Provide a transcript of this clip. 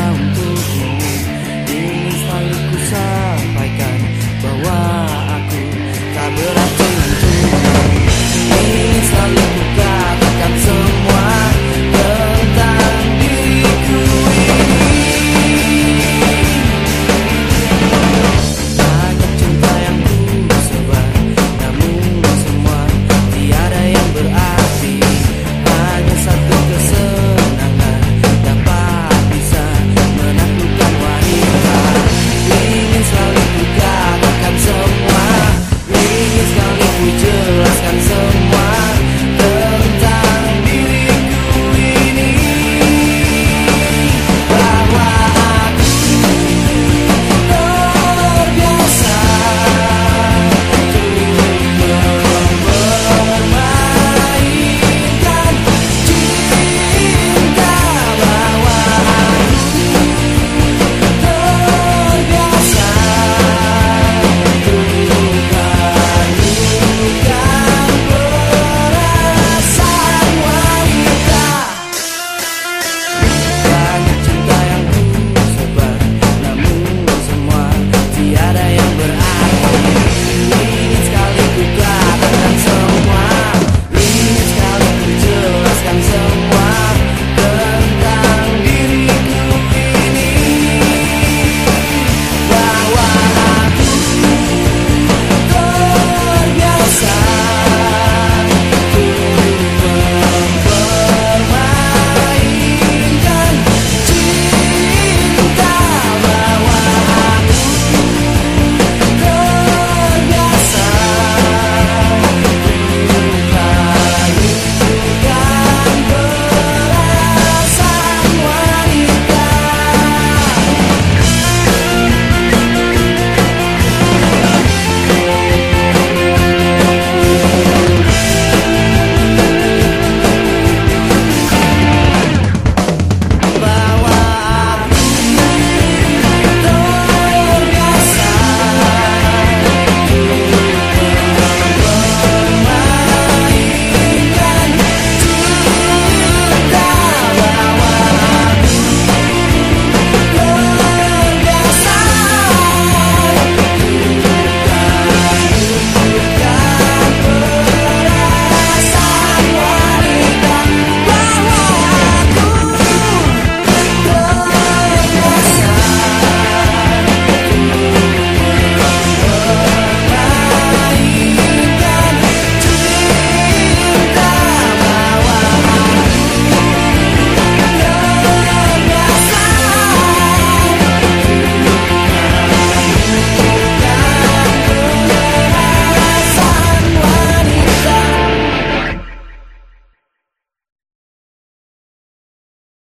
untukmu. Ingin selalu ku sayang.